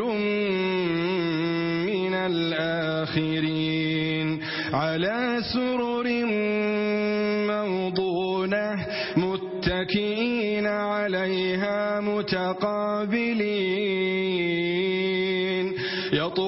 قليل من الآخرين على سرر موضونة متكئين عليها متقابلين يطوف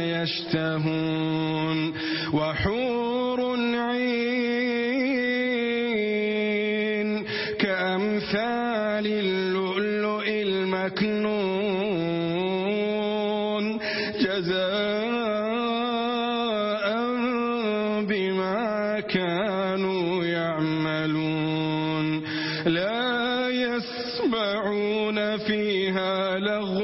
يشتهون وحور عين كأمثال اللؤلؤ المكنون جزاء بما كانوا يعملون لا يسمعون فيها لغو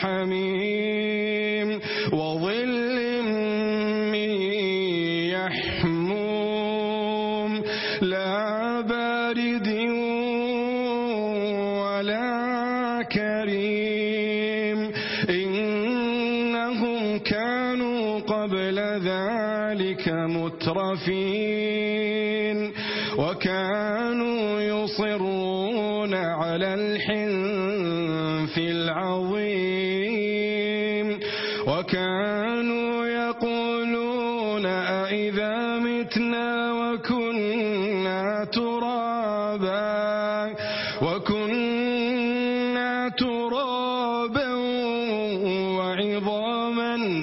حميم وظل من يحموم لا بارد ولا كريم إنهم كانوا قبل ذلك مترفين وكانوا يصرون على الحنس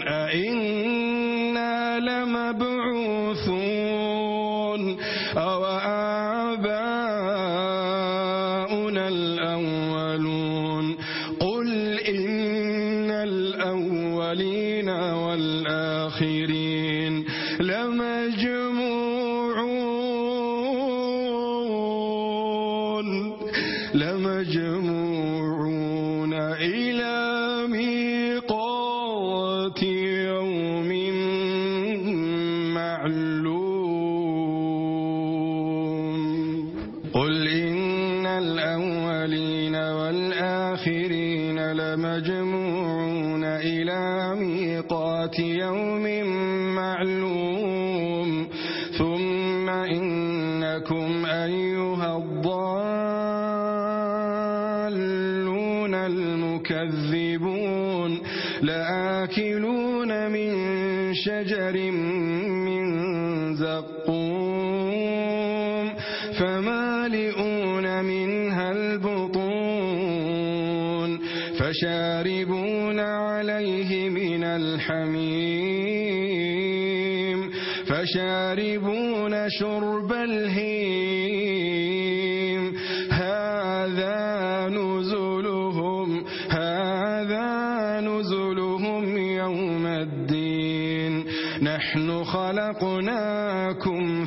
أئنا لمبعوثون أو آباؤنا الأولون قل إن الأولين والآخرين لمجموعون لمجموعون إلى شجر من زقوم فمالئون منها البطون فشاربون عليه من الحميم فشاربون شرب الهيم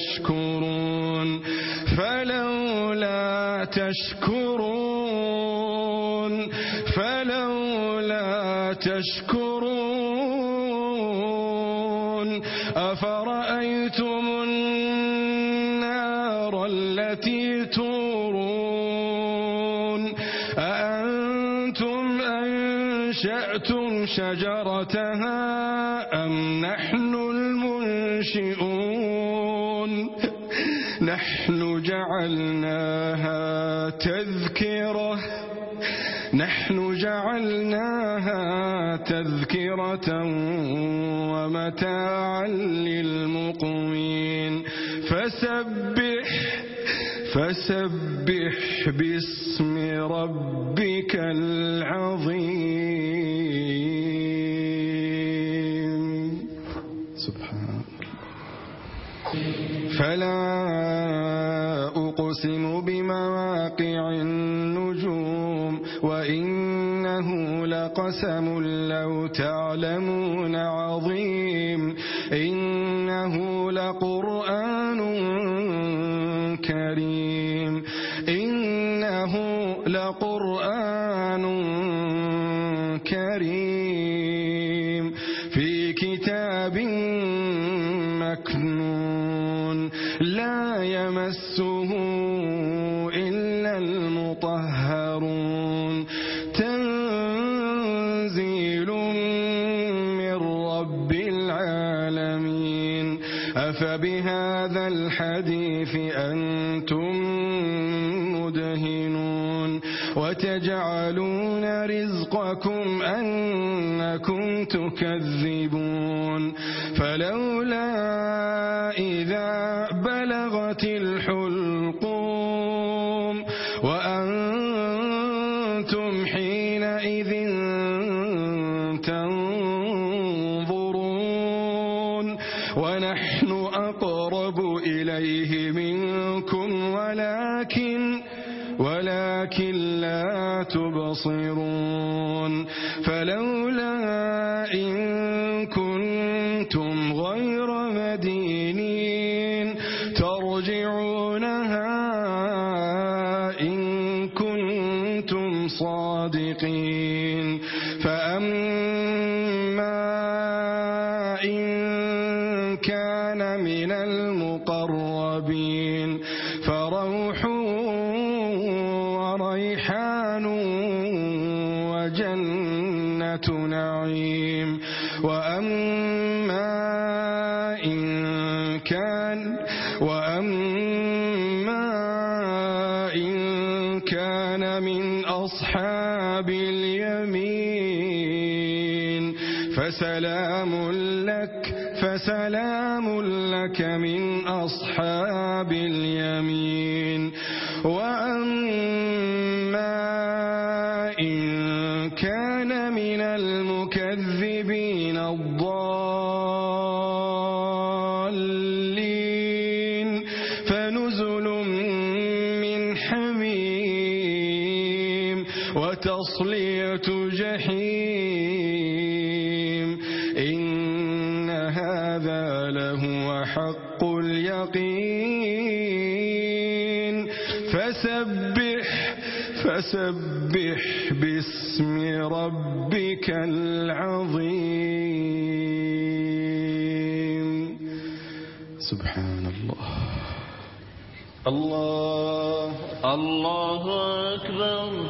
تشكرون فلولا تشكرون فلولا تشكرون أفرأيتم النار التي تورون أأنتم أنشأتم شجرتها جعلناها تذكرة نحن جعلناها تذكرة ومتاعا للمقوين. فسبح فسبح باسم ربك العظيم. سبحان الله. فلا أقسم بمواقع النجوم وإنه لقسم لو تعلمون عظيم إنه لقرآن كريم إنه لقرآن كريم في كتاب مكنون لا يمسون بهذا الحديث أنتم مدهنون وتجعلون رزقكم أنكم تكذبون فلولا إذا بلغت الحلقوم وأنتم حينئذ تنظرون ونحن أقرب إليه منكم ولكن ولكن لا تبصرون فلو ماء كان وتصلية جحيم. إن هذا لهو حق اليقين. فسبح فسبح باسم ربك العظيم. سبحان الله الله الله أكبر.